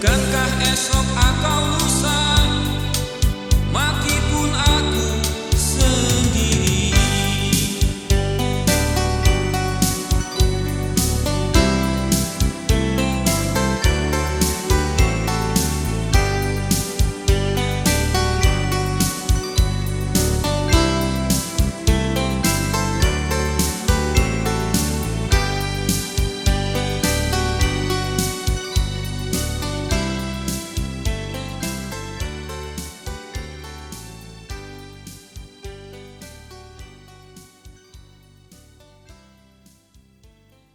Bukankah esok akan